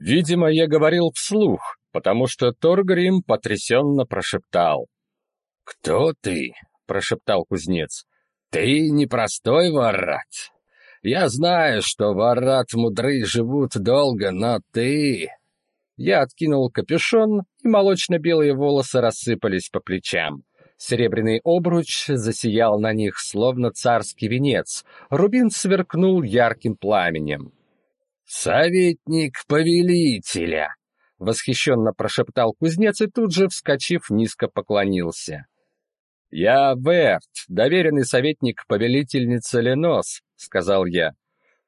Видимо, я говорил вслух, потому что Торгрим потрясенно прошептал. «Кто ты?» — прошептал кузнец. «Ты непростой ворат. Я знаю, что ворат мудрые живут долго, но ты...» Я откинул капюшон, и молочно-белые волосы рассыпались по плечам. Серебряный обруч засиял на них, словно царский венец. Рубин сверкнул ярким пламенем. «Советник повелителя!» — восхищенно прошептал кузнец и тут же, вскочив, низко поклонился. «Я Верт, доверенный советник повелительницы Ленос», — сказал я.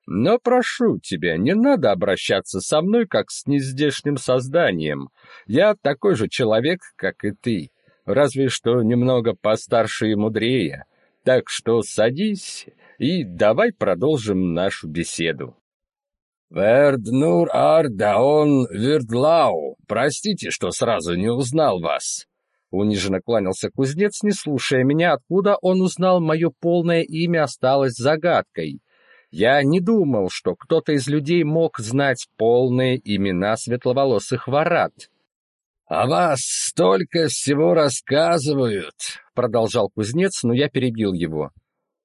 «Но прошу тебя, не надо обращаться со мной, как с нездешним созданием. Я такой же человек, как и ты разве что немного постарше и мудрее. Так что садись и давай продолжим нашу беседу. Верднур Ардаон Вердлау, простите, что сразу не узнал вас. Униженно кланялся кузнец, не слушая меня, откуда он узнал мое полное имя, осталось загадкой. Я не думал, что кто-то из людей мог знать полные имена светловолосых ворат. «О вас столько всего рассказывают», — продолжал кузнец, но я перебил его.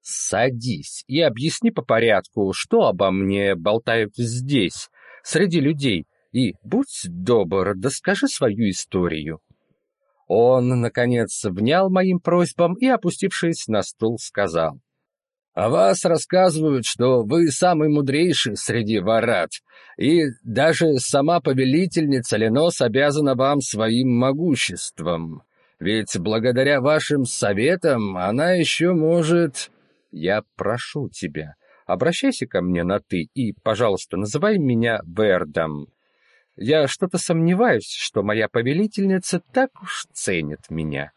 «Садись и объясни по порядку, что обо мне болтают здесь, среди людей, и, будь добр, да скажи свою историю». Он, наконец, внял моим просьбам и, опустившись на стул, сказал. О вас рассказывают, что вы самый мудрейший среди варат, и даже сама повелительница Ленос обязана вам своим могуществом. Ведь благодаря вашим советам она еще может... Я прошу тебя, обращайся ко мне на «ты» и, пожалуйста, называй меня Вердом. Я что-то сомневаюсь, что моя повелительница так уж ценит меня.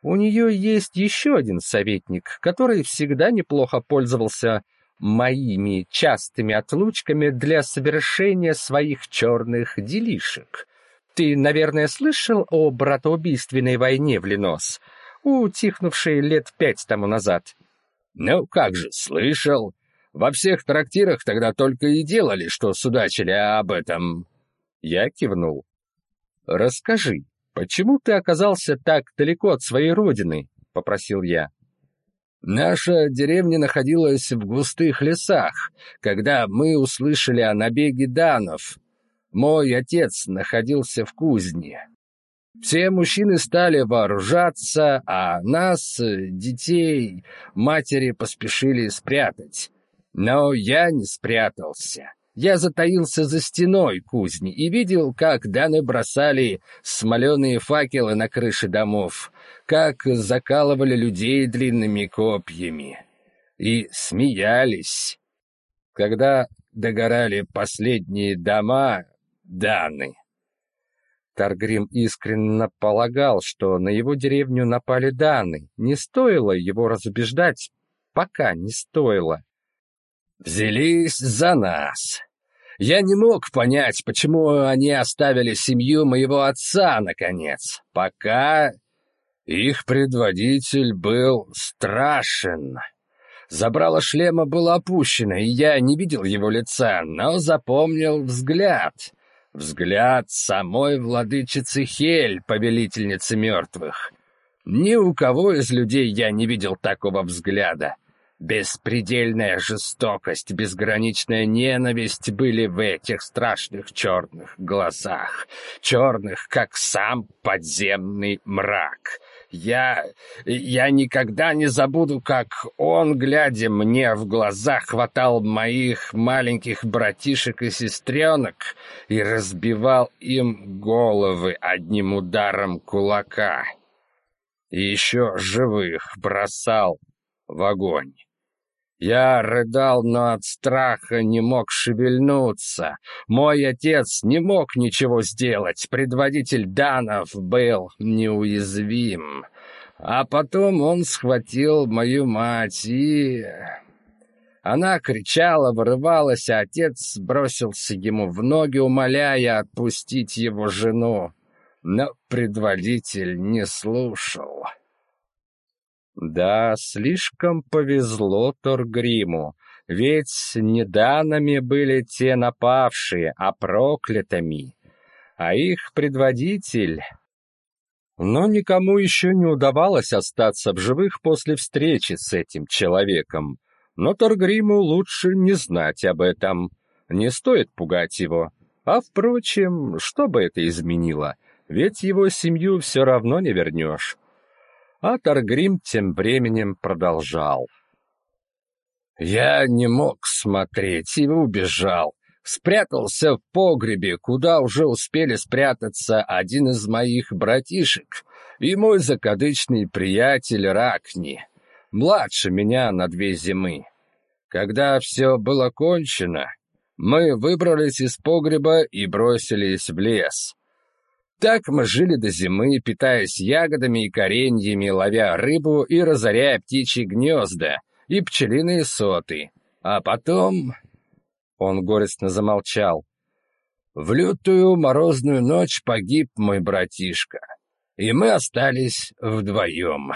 У нее есть еще один советник, который всегда неплохо пользовался моими частыми отлучками для совершения своих черных делишек. Ты, наверное, слышал о братоубийственной войне в Ленос, утихнувшей лет пять тому назад? Ну, как же, слышал. Во всех трактирах тогда только и делали, что судачили об этом. Я кивнул. Расскажи, «Почему ты оказался так далеко от своей родины?» — попросил я. «Наша деревня находилась в густых лесах, когда мы услышали о набеге данов. Мой отец находился в кузне. Все мужчины стали вооружаться, а нас, детей, матери поспешили спрятать. Но я не спрятался. Я затаился за стеной кузни и видел, как даны бросали смоленые факелы на крыши домов, как закалывали людей длинными копьями. И смеялись. Когда догорали последние дома Даны. Таргрим искренне полагал, что на его деревню напали Даны. Не стоило его разубеждать, пока не стоило. «Взялись за нас», я не мог понять, почему они оставили семью моего отца, наконец, пока их предводитель был страшен. Забрало шлема было опущено, и я не видел его лица, но запомнил взгляд. Взгляд самой владычицы Хель, повелительницы мертвых. Ни у кого из людей я не видел такого взгляда. Беспредельная жестокость, безграничная ненависть были в этих страшных черных глазах, черных, как сам подземный мрак. Я... я никогда не забуду, как он, глядя мне в глаза, хватал моих маленьких братишек и сестренок и разбивал им головы одним ударом кулака. И еще живых бросал в огонь. Я рыдал, но от страха не мог шевельнуться. Мой отец не мог ничего сделать. Предводитель Данов был неуязвим. А потом он схватил мою мать и... Она кричала, вырывалась, а отец бросился ему в ноги, умоляя отпустить его жену. Но предводитель не слушал. Да, слишком повезло Торгриму. Ведь не данными были те напавшие, а проклятыми. А их предводитель... Но никому еще не удавалось остаться в живых после встречи с этим человеком. Но Торгриму лучше не знать об этом. Не стоит пугать его. А впрочем, что бы это изменило? Ведь его семью все равно не вернешь. А Торгрим тем временем продолжал. Я не мог смотреть и убежал. Спрятался в погребе, куда уже успели спрятаться один из моих братишек и мой закадычный приятель Ракни, младше меня на две зимы. Когда все было кончено, мы выбрались из погреба и бросились в лес. Так мы жили до зимы, питаясь ягодами и кореньями, ловя рыбу и разоряя птичьи гнезда, и пчелиные соты. А потом... Он горестно замолчал. В лютую морозную ночь погиб мой братишка, и мы остались вдвоем.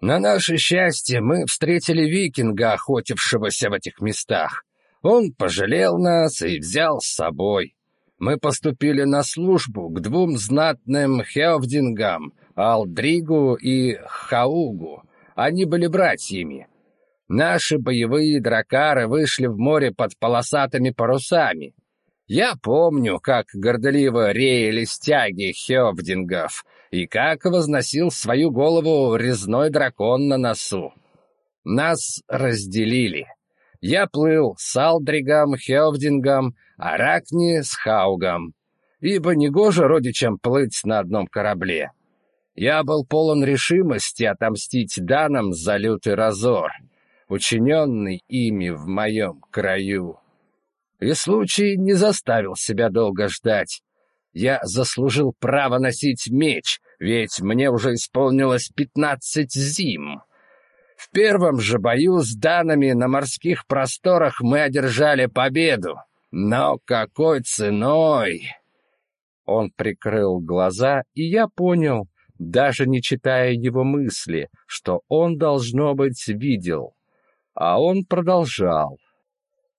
На наше счастье мы встретили викинга, охотившегося в этих местах. Он пожалел нас и взял с собой. Мы поступили на службу к двум знатным хевдингам, Алдригу и Хаугу, они были братьями. Наши боевые дракары вышли в море под полосатыми парусами. Я помню, как горделиво реяли стяги хевдингов и как возносил свою голову резной дракон на носу. Нас разделили. Я плыл с Алдригом, Хевдингом, а Ракни с Хаугом, ибо негоже родичам плыть на одном корабле. Я был полон решимости отомстить данам за лютый разор, учиненный ими в моем краю. И случай не заставил себя долго ждать. Я заслужил право носить меч, ведь мне уже исполнилось пятнадцать зим. В первом же бою с данами на морских просторах мы одержали победу. Но какой ценой? Он прикрыл глаза, и я понял, даже не читая его мысли, что он, должно быть, видел. А он продолжал.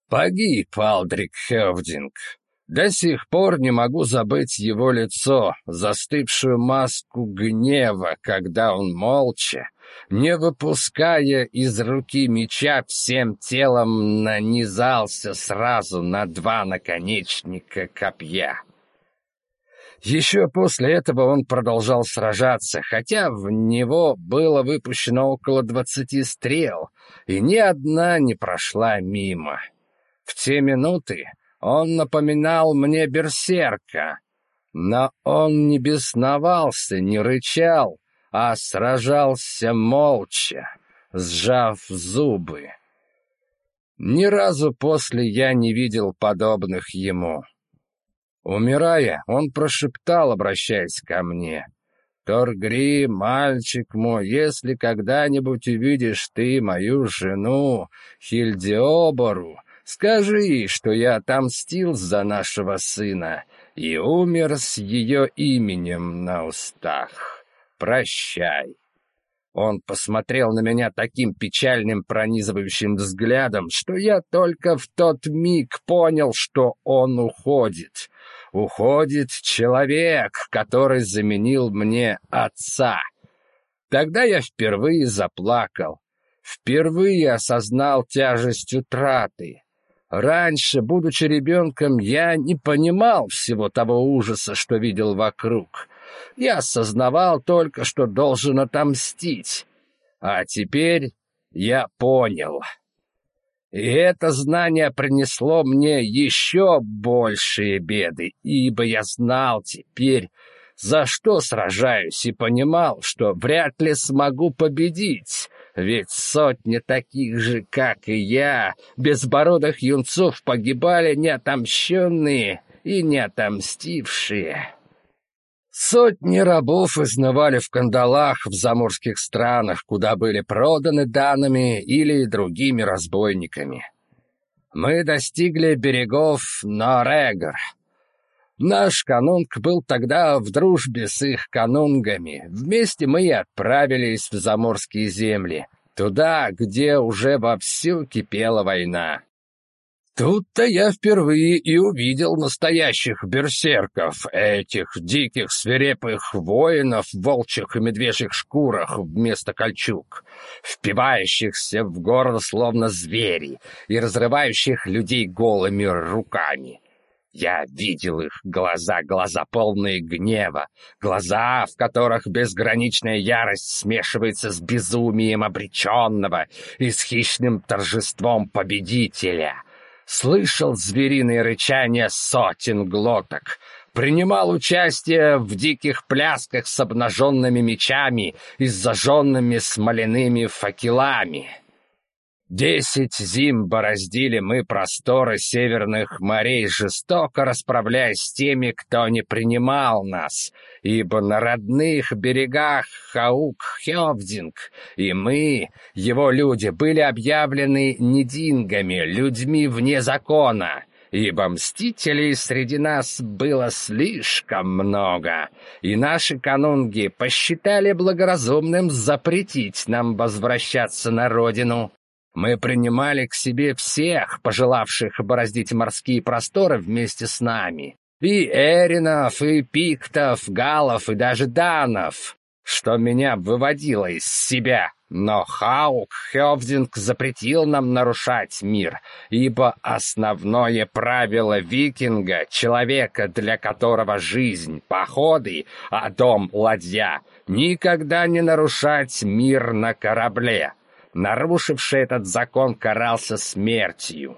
«Погиб Алдрик Хевдинг. До сих пор не могу забыть его лицо, застывшую маску гнева, когда он молча, не выпуская из руки меча, всем телом нанизался сразу на два наконечника копья. Еще после этого он продолжал сражаться, хотя в него было выпущено около двадцати стрел, и ни одна не прошла мимо. В те минуты он напоминал мне берсерка, но он не бесновался, не рычал, а сражался молча, сжав зубы. Ни разу после я не видел подобных ему. Умирая, он прошептал, обращаясь ко мне. «Торгри, мальчик мой, если когда-нибудь увидишь ты мою жену, Хильдиобору, скажи, что я отомстил за нашего сына и умер с ее именем на устах. Прощай». Он посмотрел на меня таким печальным пронизывающим взглядом, что я только в тот миг понял, что он уходит. Уходит человек, который заменил мне отца. Тогда я впервые заплакал, впервые осознал тяжесть утраты. Раньше, будучи ребенком, я не понимал всего того ужаса, что видел вокруг. Я осознавал только, что должен отомстить. А теперь я понял. И это знание принесло мне еще большие беды, ибо я знал теперь, за что сражаюсь, и понимал, что вряд ли смогу победить, ведь сотни таких же, как и я, безбородых юнцов погибали неотомщенные и неотомстившие. Сотни рабов изнывали в кандалах в заморских странах, куда были проданы данными или другими разбойниками. Мы достигли берегов Норегр. Наш канунг был тогда в дружбе с их канунгами. Вместе мы и отправились в заморские земли. Туда, где уже вовсю кипела война. Тут-то я впервые и увидел настоящих берсерков, этих диких свирепых воинов в волчьих и медвежьих шкурах вместо кольчуг, впивающихся в горло словно звери и разрывающих людей голыми руками. Я видел их глаза, глаза полные гнева, глаза, в которых безграничная ярость смешивается с безумием обреченного и с хищным торжеством победителя — слышал звериное рычание сотен глоток, принимал участие в диких плясках с обнаженными мечами и с зажженными смоляными факелами. Десять зим бороздили мы просторы северных морей, жестоко расправляясь с теми, кто не принимал нас, ибо на родных берегах Хаук-Хевдинг и мы, его люди, были объявлены недингами, людьми вне закона, ибо мстителей среди нас было слишком много, и наши канунги посчитали благоразумным запретить нам возвращаться на родину. Мы принимали к себе всех, пожелавших бороздить морские просторы вместе с нами. И Эринов, и Пиктов, Галов, и даже Данов, что меня выводило из себя. Но Хаук Хевдинг запретил нам нарушать мир, ибо основное правило викинга, человека, для которого жизнь — походы, а дом — ладья, никогда не нарушать мир на корабле нарушивший этот закон карался смертью.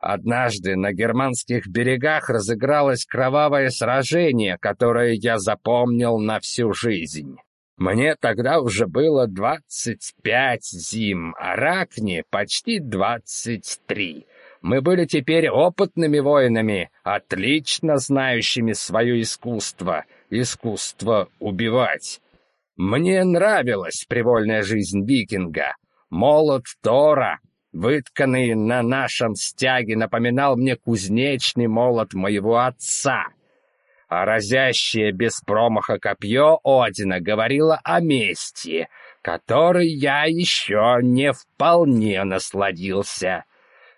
Однажды на германских берегах разыгралось кровавое сражение, которое я запомнил на всю жизнь. Мне тогда уже было двадцать пять зим, а Ракне почти двадцать три. Мы были теперь опытными воинами, отлично знающими свое искусство, искусство убивать. Мне нравилась привольная жизнь викинга — Молот Тора, вытканный на нашем стяге, напоминал мне кузнечный молот моего отца. А разящее без промаха копье Одина говорило о мести, которой я еще не вполне насладился.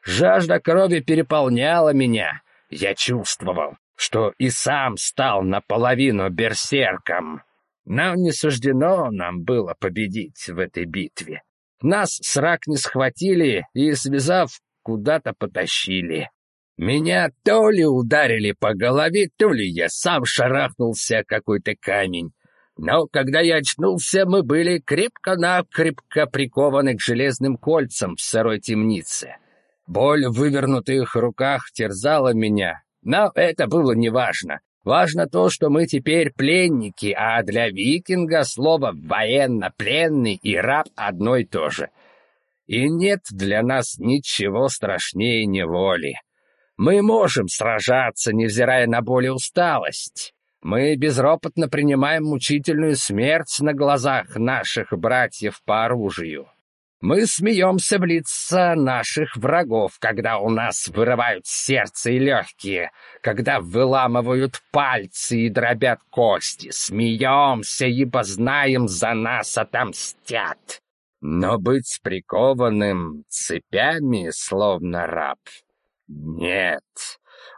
Жажда крови переполняла меня. Я чувствовал, что и сам стал наполовину берсерком. Но не суждено нам было победить в этой битве. Нас срак не схватили и, связав, куда-то потащили. Меня то ли ударили по голове, то ли я сам шарахнулся какой-то камень. Но когда я очнулся, мы были крепко-накрепко прикованы к железным кольцам в сырой темнице. Боль в вывернутых руках терзала меня, но это было неважно. Важно то, что мы теперь пленники, а для викинга слово «военно-пленный» и «раб» одно и то же. И нет для нас ничего страшнее неволи. Мы можем сражаться, невзирая на боль и усталость. Мы безропотно принимаем мучительную смерть на глазах наших братьев по оружию. Мы смеемся в лица наших врагов, когда у нас вырывают сердце и легкие, когда выламывают пальцы и дробят кости. Смеемся, ибо знаем, за нас отомстят. Но быть прикованным цепями, словно раб, нет.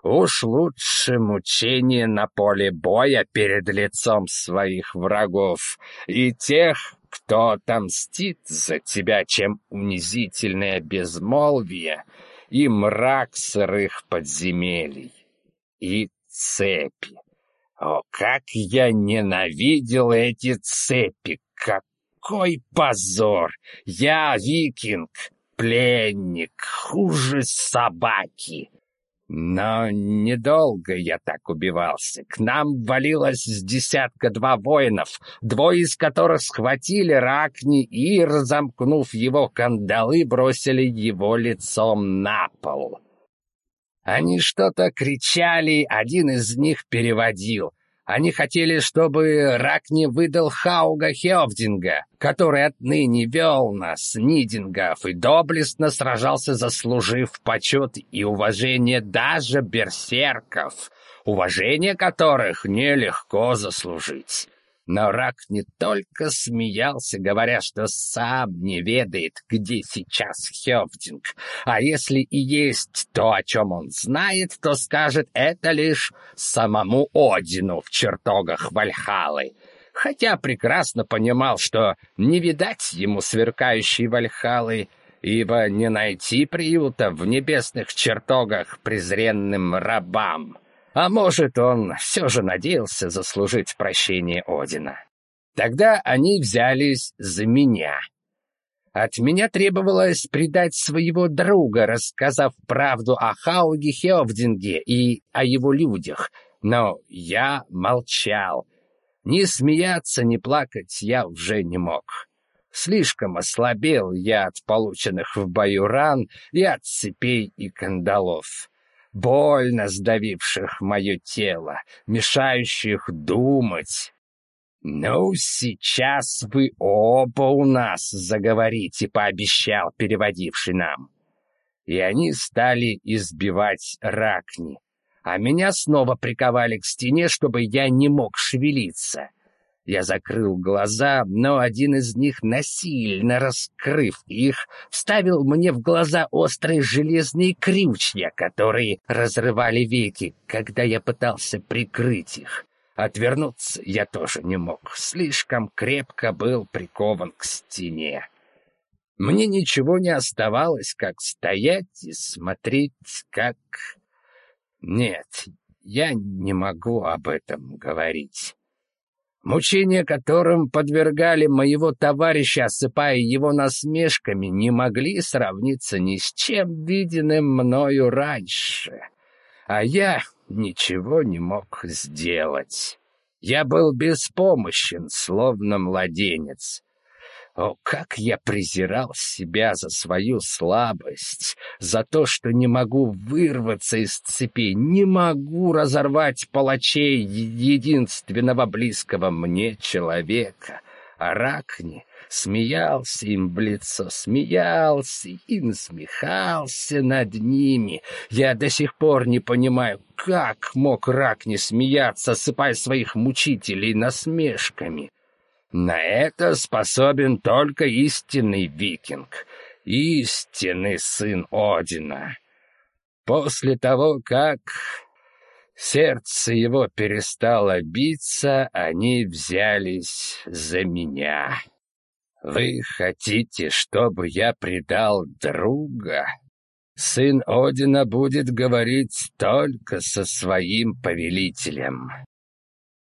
Уж лучше мучение на поле боя перед лицом своих врагов и тех, кто отомстит за тебя, чем унизительное безмолвие и мрак сырых подземелий и цепи. О, как я ненавидел эти цепи! Какой позор! Я викинг, пленник, хуже собаки. Но недолго я так убивался. К нам валилось с десятка-два воинов, двое из которых схватили Ракни и, разомкнув его кандалы, бросили его лицом на пол. Они что-то кричали, один из них переводил — они хотели, чтобы Рак не выдал Хауга Хевдинга, который отныне вел нас, Нидингов, и доблестно сражался, заслужив почет и уважение даже берсерков, уважение которых нелегко заслужить. Но рак не только смеялся, говоря, что сам не ведает, где сейчас Хёвдинг, а если и есть то, о чем он знает, то скажет это лишь самому Одину в чертогах Вальхалы, хотя прекрасно понимал, что не видать ему сверкающей Вальхалы, ибо не найти приюта в небесных чертогах презренным рабам. А может, он все же надеялся заслужить прощение Одина. Тогда они взялись за меня. От меня требовалось предать своего друга, рассказав правду о Хауге Хевдинге и о его людях, но я молчал. Ни смеяться, ни плакать я уже не мог. Слишком ослабел я от полученных в бою ран и от цепей и кандалов больно сдавивших мое тело, мешающих думать. «Ну, сейчас вы оба у нас заговорите», — пообещал переводивший нам. И они стали избивать Ракни, а меня снова приковали к стене, чтобы я не мог шевелиться. Я закрыл глаза, но один из них, насильно раскрыв их, вставил мне в глаза острые железные крючья, которые разрывали веки, когда я пытался прикрыть их. Отвернуться я тоже не мог, слишком крепко был прикован к стене. Мне ничего не оставалось, как стоять и смотреть, как... Нет, я не могу об этом говорить. Мучения, которым подвергали моего товарища, осыпая его насмешками, не могли сравниться ни с чем виденным мною раньше. А я ничего не мог сделать. Я был беспомощен, словно младенец. О, как я презирал себя за свою слабость, за то, что не могу вырваться из цепи, не могу разорвать палачей единственного близкого мне человека. Аракни смеялся им в лицо, смеялся и насмехался над ними. Я до сих пор не понимаю, как мог Ракни смеяться, осыпая своих мучителей насмешками. На это способен только истинный викинг, истинный сын Одина. После того, как сердце его перестало биться, они взялись за меня. Вы хотите, чтобы я предал друга? Сын Одина будет говорить только со своим повелителем.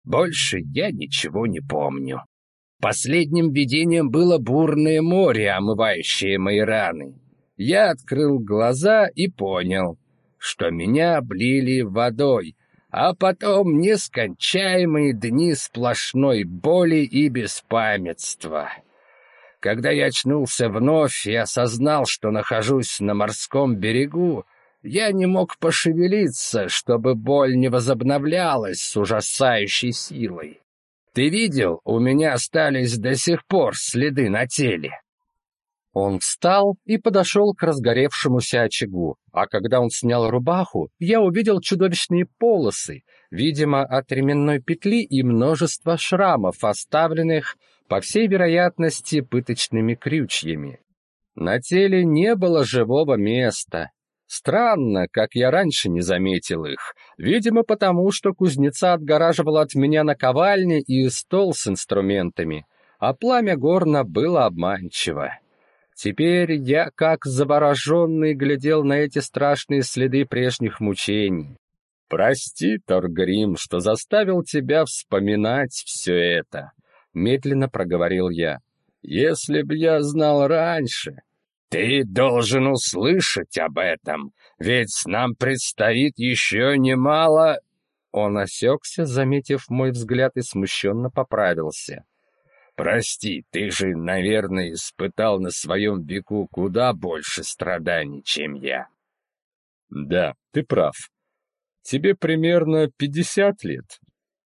Больше я ничего не помню. Последним видением было бурное море, омывающее мои раны. Я открыл глаза и понял, что меня облили водой, а потом нескончаемые дни сплошной боли и беспамятства. Когда я очнулся вновь и осознал, что нахожусь на морском берегу, я не мог пошевелиться, чтобы боль не возобновлялась с ужасающей силой. Ты видел, у меня остались до сих пор следы на теле. Он встал и подошел к разгоревшемуся очагу, а когда он снял рубаху, я увидел чудовищные полосы, видимо, от ременной петли и множество шрамов, оставленных, по всей вероятности, пыточными крючьями. На теле не было живого места, Странно, как я раньше не заметил их. Видимо, потому что кузнеца отгораживала от меня наковальня и стол с инструментами, а пламя горна было обманчиво. Теперь я, как завороженный, глядел на эти страшные следы прежних мучений. «Прости, Торгрим, что заставил тебя вспоминать все это», — медленно проговорил я. «Если б я знал раньше, ты должен услышать об этом, ведь нам предстоит еще немало...» Он осекся, заметив мой взгляд, и смущенно поправился. «Прости, ты же, наверное, испытал на своем веку куда больше страданий, чем я». «Да, ты прав. Тебе примерно пятьдесят лет».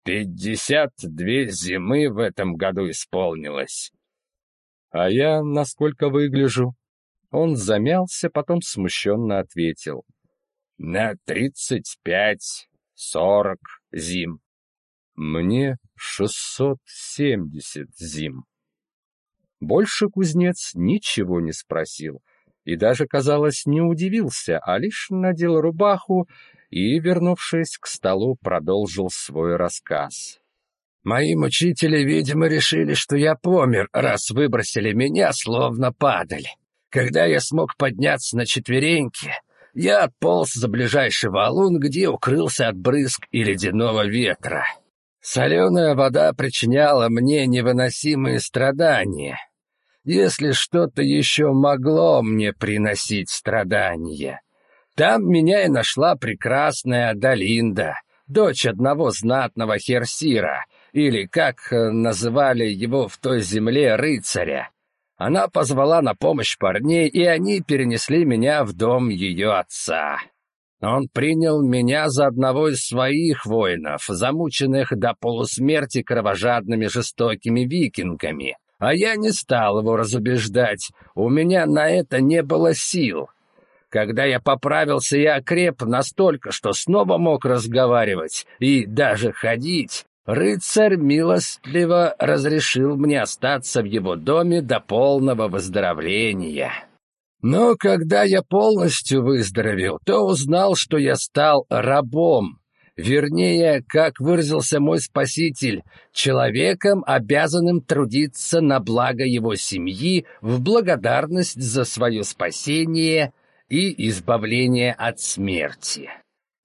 «Пятьдесят две зимы в этом году исполнилось». «А я насколько выгляжу?» Он замялся, потом смущенно ответил. «На тридцать пять, сорок зим». «Мне шестьсот семьдесят зим. Больше кузнец ничего не спросил и даже, казалось, не удивился, а лишь надел рубаху и, вернувшись к столу, продолжил свой рассказ. «Мои мучители, видимо, решили, что я помер, раз выбросили меня, словно падаль. Когда я смог подняться на четвереньки, я отполз за ближайший валун, где укрылся от брызг и ледяного ветра. Соленая вода причиняла мне невыносимые страдания. Если что-то еще могло мне приносить страдания, там меня и нашла прекрасная Далинда, дочь одного знатного херсира, или, как называли его в той земле, рыцаря. Она позвала на помощь парней, и они перенесли меня в дом ее отца. Он принял меня за одного из своих воинов, замученных до полусмерти кровожадными жестокими викингами. А я не стал его разубеждать, у меня на это не было сил. Когда я поправился и окреп настолько, что снова мог разговаривать и даже ходить, рыцарь милостливо разрешил мне остаться в его доме до полного выздоровления. Но когда я полностью выздоровел, то узнал, что я стал рабом, вернее, как выразился мой спаситель, человеком, обязанным трудиться на благо его семьи в благодарность за свое спасение и избавление от смерти.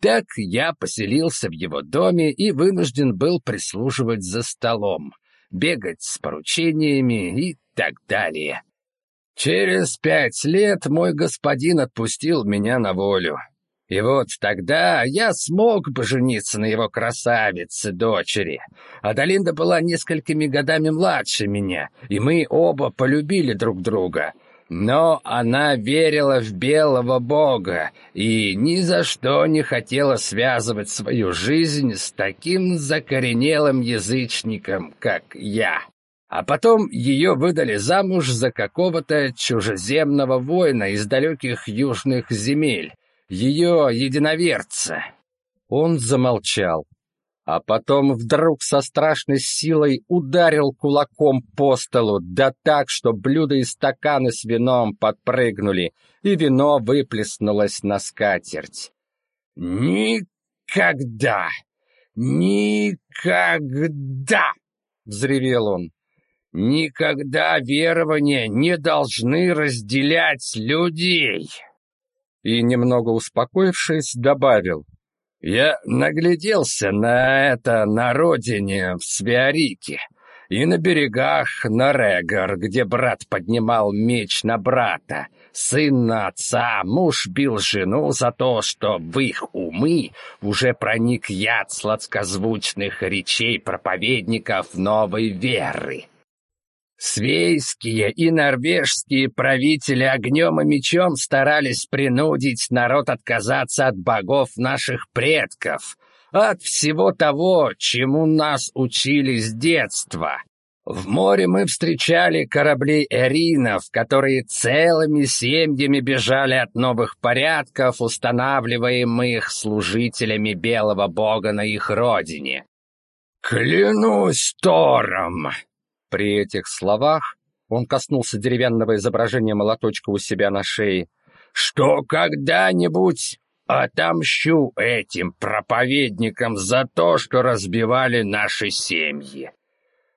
Так я поселился в его доме и вынужден был прислуживать за столом, бегать с поручениями и так далее. Через пять лет мой господин отпустил меня на волю. И вот тогда я смог бы жениться на его красавице, дочери. Адалинда была несколькими годами младше меня, и мы оба полюбили друг друга — но она верила в белого бога и ни за что не хотела связывать свою жизнь с таким закоренелым язычником, как я. А потом ее выдали замуж за какого-то чужеземного воина из далеких южных земель, ее единоверца. Он замолчал, а потом вдруг со страшной силой ударил кулаком по столу, да так, что блюда и стаканы с вином подпрыгнули, и вино выплеснулось на скатерть. «Никогда! Никогда!» — взревел он. «Никогда верования не должны разделять людей!» И, немного успокоившись, добавил — я нагляделся на это на родине, в Свиарике, и на берегах на Регор, где брат поднимал меч на брата, сын на отца, муж бил жену за то, что в их умы уже проник яд сладкозвучных речей проповедников новой веры. Свейские и норвежские правители огнем и мечом старались принудить народ отказаться от богов наших предков, от всего того, чему нас учили с детства. В море мы встречали корабли эринов, которые целыми семьями бежали от новых порядков, устанавливаемых служителями белого бога на их родине. «Клянусь Тором!» При этих словах он коснулся деревянного изображения молоточка у себя на шее. «Что когда-нибудь отомщу этим проповедникам за то, что разбивали наши семьи.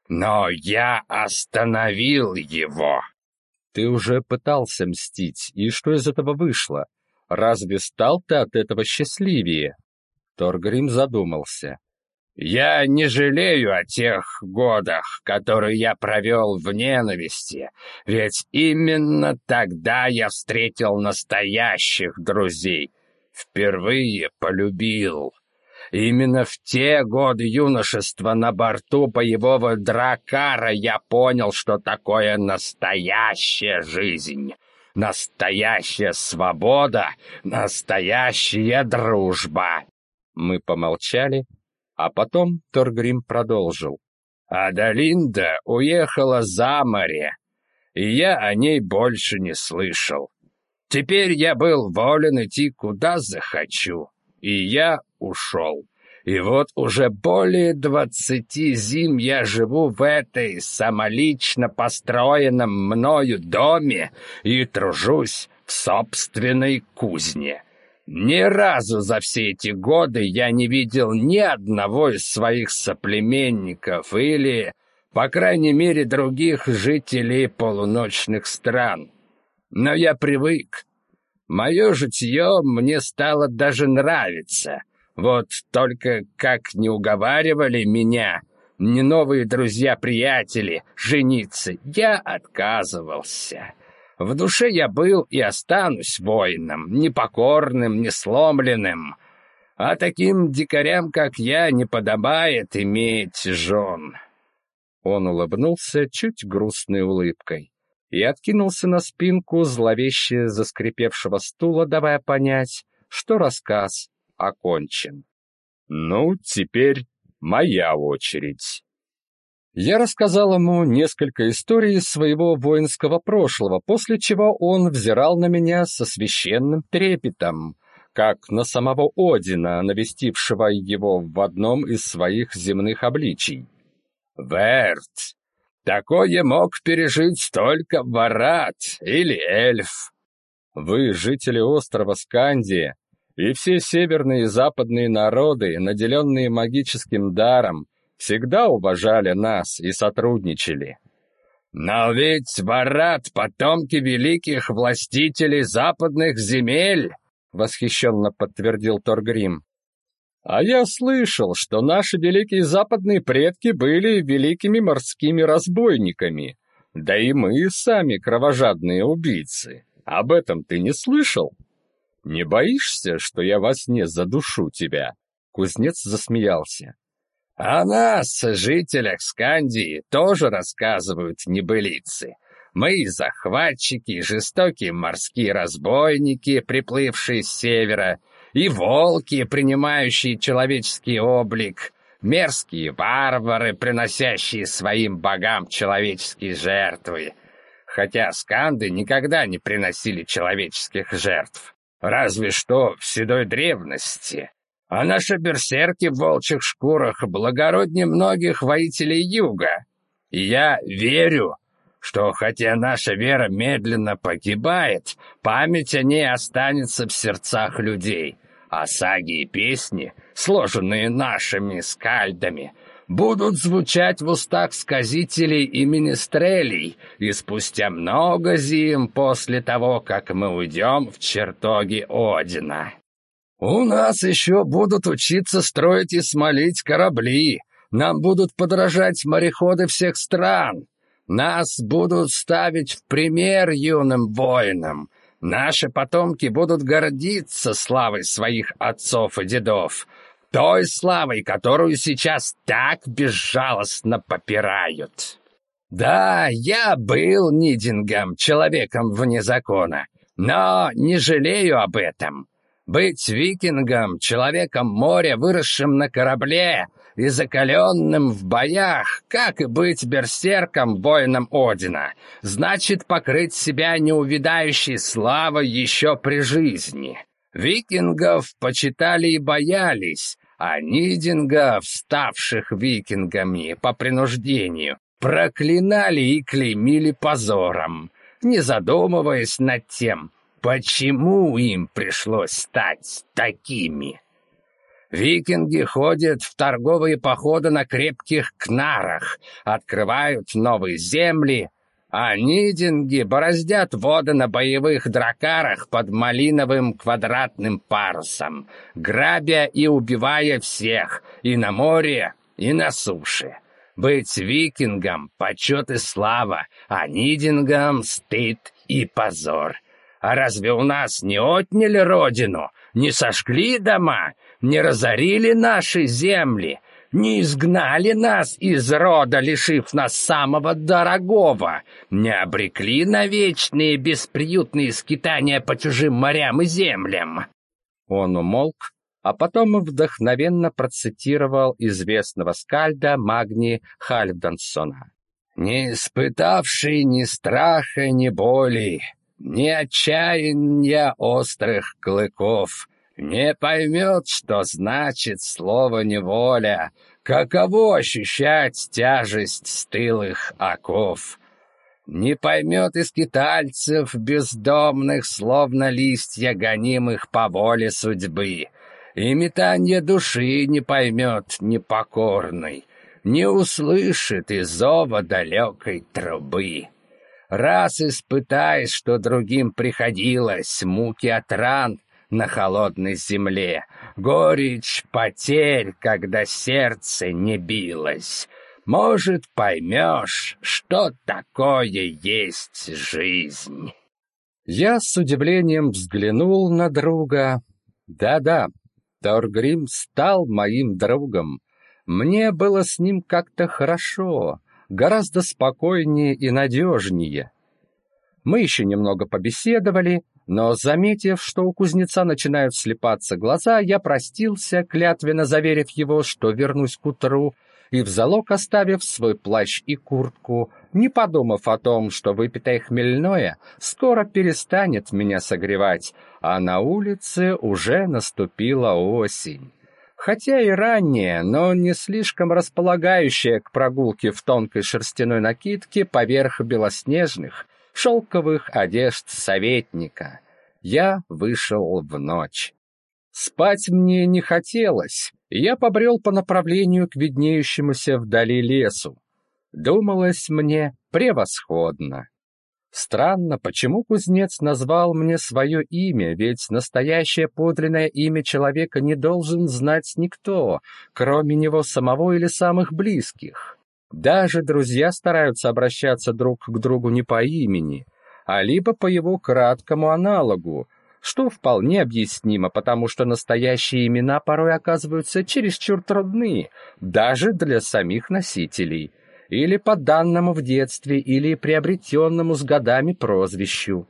Но я остановил его». «Ты уже пытался мстить, и что из этого вышло? Разве стал ты от этого счастливее?» Торгрим задумался. Я не жалею о тех годах, которые я провел в ненависти, ведь именно тогда я встретил настоящих друзей, впервые полюбил. Именно в те годы юношества на борту боевого дракара я понял, что такое настоящая жизнь, настоящая свобода, настоящая дружба. Мы помолчали, а потом Торгрим продолжил. «Адалинда уехала за море, и я о ней больше не слышал. Теперь я был волен идти куда захочу, и я ушел. И вот уже более двадцати зим я живу в этой самолично построенном мною доме и тружусь в собственной кузне. Ни разу за все эти годы я не видел ни одного из своих соплеменников или, по крайней мере, других жителей полуночных стран. Но я привык. Мое житье мне стало даже нравиться. Вот только как не уговаривали меня, не новые друзья-приятели, жениться, я отказывался. В душе я был и останусь воином, непокорным, несломленным. А таким дикарям, как я, не подобает иметь жен. Он улыбнулся чуть грустной улыбкой и откинулся на спинку зловеще заскрипевшего стула, давая понять, что рассказ окончен. Ну, теперь моя очередь. Я рассказал ему несколько историй из своего воинского прошлого, после чего он взирал на меня со священным трепетом, как на самого Одина, навестившего его в одном из своих земных обличий. «Верт, такое мог пережить только Варат или эльф. Вы, жители острова Скандия, и все северные и западные народы, наделенные магическим даром, всегда уважали нас и сотрудничали. Но ведь Варат — потомки великих властителей западных земель, — восхищенно подтвердил Торгрим. А я слышал, что наши великие западные предки были великими морскими разбойниками, да и мы сами кровожадные убийцы. Об этом ты не слышал? «Не боишься, что я во сне задушу тебя?» Кузнец засмеялся. «О нас, жителях Скандии, тоже рассказывают небылицы. Мы захватчики, жестокие морские разбойники, приплывшие с севера, и волки, принимающие человеческий облик, мерзкие варвары, приносящие своим богам человеческие жертвы. Хотя сканды никогда не приносили человеческих жертв. Разве что в седой древности. А наши берсерки в волчьих шкурах благороднее многих воителей юга. И я верю, что хотя наша вера медленно погибает, память о ней останется в сердцах людей, а саги и песни, сложенные нашими скальдами, будут звучать в устах сказителей и министрелей, и спустя много зим после того, как мы уйдем в чертоги Одина. У нас еще будут учиться строить и смолить корабли, нам будут подражать мореходы всех стран, нас будут ставить в пример юным воинам, наши потомки будут гордиться славой своих отцов и дедов, той славой, которую сейчас так безжалостно попирают. Да, я был Нидингом, человеком вне закона, но не жалею об этом. Быть викингом, человеком моря, выросшим на корабле и закаленным в боях, как и быть берсерком, воином Одина, значит покрыть себя неувидающей славой еще при жизни. Викингов почитали и боялись, а нидингов, ставших викингами по принуждению, проклинали и клеймили позором, не задумываясь над тем, почему им пришлось стать такими. Викинги ходят в торговые походы на крепких кнарах, открывают новые земли, а нидинги бороздят воды на боевых дракарах под малиновым квадратным парусом, грабя и убивая всех и на море, и на суше. Быть викингом — почет и слава, а нидингам — стыд и позор. А разве у нас не отняли родину, не сожгли дома, не разорили наши земли, не изгнали нас из рода, лишив нас самого дорогого, не обрекли на вечные бесприютные скитания по чужим морям и землям». Он умолк, а потом вдохновенно процитировал известного скальда Магни Хальфдансона. «Не испытавший ни страха, ни боли, ни отчаяния острых клыков, не поймет, что значит слово неволя, каково ощущать тяжесть стылых оков. Не поймет и скитальцев бездомных, словно листья гонимых по воле судьбы, и метанье души не поймет непокорный, не услышит и зова далекой трубы. Раз испытаешь, что другим приходилось, муки от ран на холодной земле, горечь потерь, когда сердце не билось, может, поймешь, что такое есть жизнь. Я с удивлением взглянул на друга. Да-да, Торгрим стал моим другом. Мне было с ним как-то хорошо, гораздо спокойнее и надежнее. Мы еще немного побеседовали, но, заметив, что у кузнеца начинают слепаться глаза, я простился, клятвенно заверив его, что вернусь к утру, и в залог оставив свой плащ и куртку, не подумав о том, что выпитое хмельное скоро перестанет меня согревать, а на улице уже наступила осень. Хотя и ранняя, но не слишком располагающая к прогулке в тонкой шерстяной накидке поверх белоснежных, шелковых одежд советника. Я вышел в ночь. Спать мне не хотелось, я побрел по направлению к виднеющемуся вдали лесу. Думалось мне превосходно. Странно, почему кузнец назвал мне свое имя, ведь настоящее подлинное имя человека не должен знать никто, кроме него самого или самых близких. Даже друзья стараются обращаться друг к другу не по имени, а либо по его краткому аналогу, что вполне объяснимо, потому что настоящие имена порой оказываются чересчур трудны, даже для самих носителей, или по данному в детстве, или приобретенному с годами прозвищу.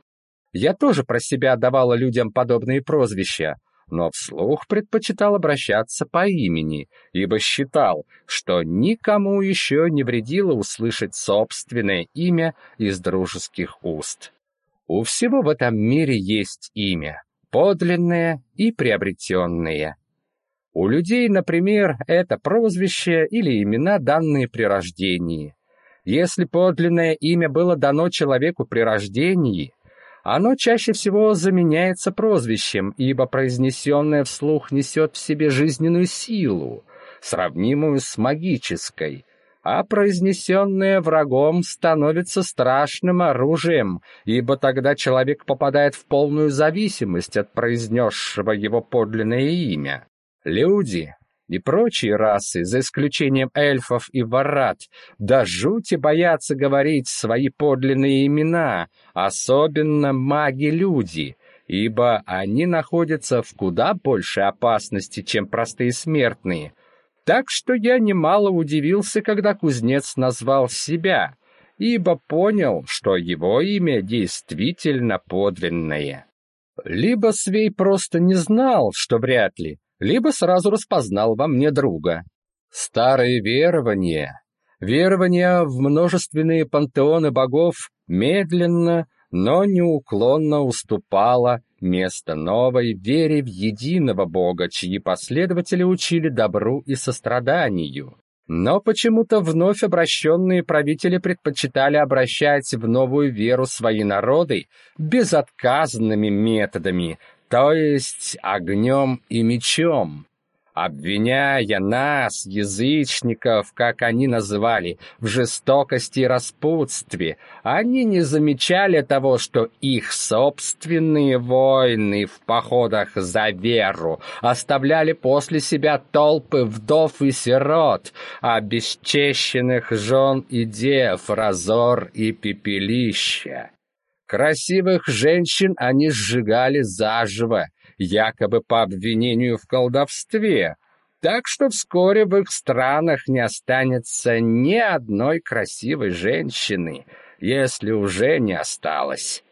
Я тоже про себя давала людям подобные прозвища, но вслух предпочитал обращаться по имени, ибо считал, что никому еще не вредило услышать собственное имя из дружеских уст. У всего в этом мире есть имя, подлинное и приобретенное. У людей, например, это прозвище или имена, данные при рождении. Если подлинное имя было дано человеку при рождении, оно чаще всего заменяется прозвищем, ибо произнесенное вслух несет в себе жизненную силу, сравнимую с магической, а произнесенное врагом становится страшным оружием, ибо тогда человек попадает в полную зависимость от произнесшего его подлинное имя. Люди, и прочие расы, за исключением эльфов и варат, до жути боятся говорить свои подлинные имена, особенно маги-люди, ибо они находятся в куда большей опасности, чем простые смертные. Так что я немало удивился, когда кузнец назвал себя, ибо понял, что его имя действительно подлинное. Либо Свей просто не знал, что вряд ли, либо сразу распознал во мне друга. Старые верования, верования в множественные пантеоны богов медленно, но неуклонно уступало место новой вере в единого бога, чьи последователи учили добру и состраданию. Но почему-то вновь обращенные правители предпочитали обращать в новую веру свои народы безотказными методами, то есть огнем и мечом, обвиняя нас, язычников, как они называли, в жестокости и распутстве. Они не замечали того, что их собственные войны в походах за веру оставляли после себя толпы вдов и сирот, обесчещенных жен и дев, разор и пепелища. Красивых женщин они сжигали заживо, якобы по обвинению в колдовстве, так что вскоре в их странах не останется ни одной красивой женщины, если уже не осталось.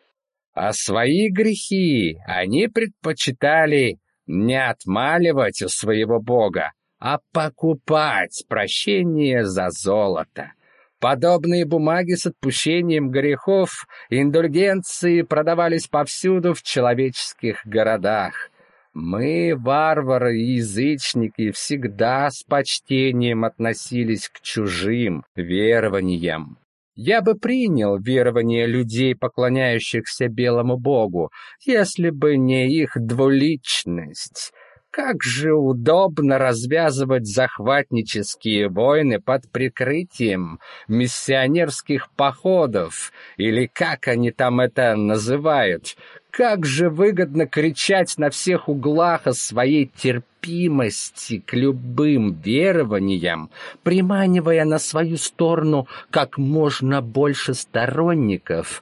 А свои грехи они предпочитали не отмаливать у своего бога, а покупать прощение за золото. Подобные бумаги с отпущением грехов, индульгенции продавались повсюду в человеческих городах. Мы, варвары и язычники, всегда с почтением относились к чужим верованиям. Я бы принял верование людей, поклоняющихся белому богу, если бы не их двуличность. Как же удобно развязывать захватнические войны под прикрытием миссионерских походов, или как они там это называют. Как же выгодно кричать на всех углах о своей терпимости к любым верованиям, приманивая на свою сторону как можно больше сторонников,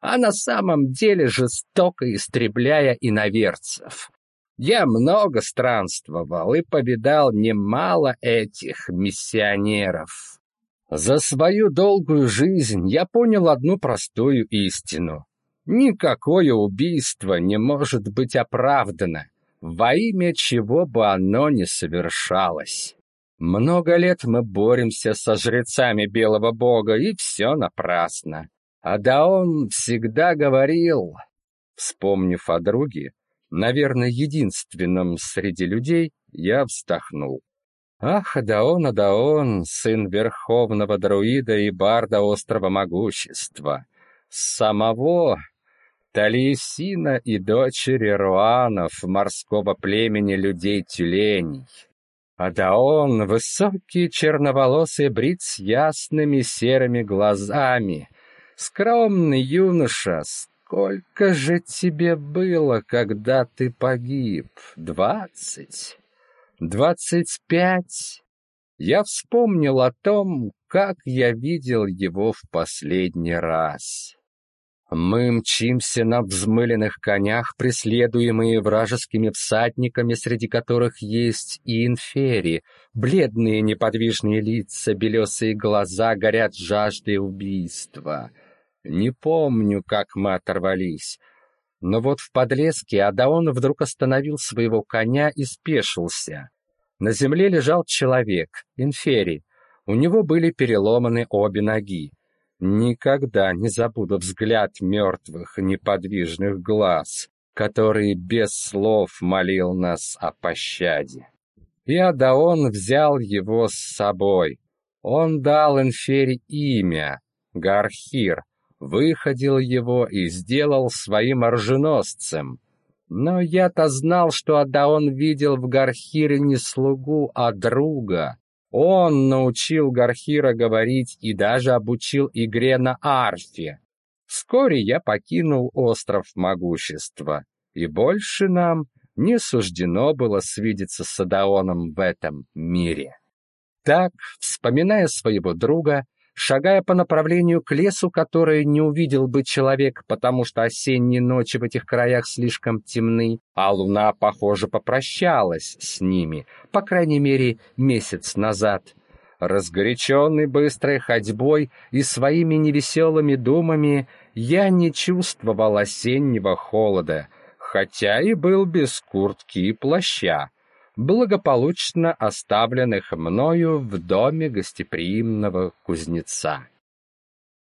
а на самом деле жестоко истребляя иноверцев. Я много странствовал и повидал немало этих миссионеров. За свою долгую жизнь я понял одну простую истину. Никакое убийство не может быть оправдано, во имя чего бы оно ни совершалось. Много лет мы боремся со жрецами белого бога, и все напрасно. А да он всегда говорил, вспомнив о друге, наверное, единственным среди людей, я вздохнул. Ах, Адаон, Адаон, сын верховного друида и барда острова могущества, самого Талиесина и дочери Руанов, морского племени людей-тюленей. Адаон — высокий черноволосый брит с ясными серыми глазами, скромный юноша с Сколько же тебе было, когда ты погиб? Двадцать? Двадцать пять? Я вспомнил о том, как я видел его в последний раз. Мы мчимся на взмыленных конях, преследуемые вражескими всадниками, среди которых есть и инфери. Бледные неподвижные лица, белесые глаза горят жаждой убийства — не помню, как мы оторвались. Но вот в подлеске Адаон вдруг остановил своего коня и спешился. На земле лежал человек, инфери. У него были переломаны обе ноги. Никогда не забуду взгляд мертвых неподвижных глаз, который без слов молил нас о пощаде. И Адаон взял его с собой. Он дал инфери имя — Гархир — выходил его и сделал своим оруженосцем. Но я-то знал, что Адаон видел в Гархире не слугу, а друга. Он научил Гархира говорить и даже обучил игре на арфе. Вскоре я покинул остров могущества, и больше нам не суждено было свидеться с Адаоном в этом мире. Так, вспоминая своего друга, шагая по направлению к лесу, который не увидел бы человек, потому что осенние ночи в этих краях слишком темны, а луна, похоже, попрощалась с ними, по крайней мере, месяц назад. Разгоряченный быстрой ходьбой и своими невеселыми думами, я не чувствовал осеннего холода, хотя и был без куртки и плаща благополучно оставленных мною в доме гостеприимного кузнеца.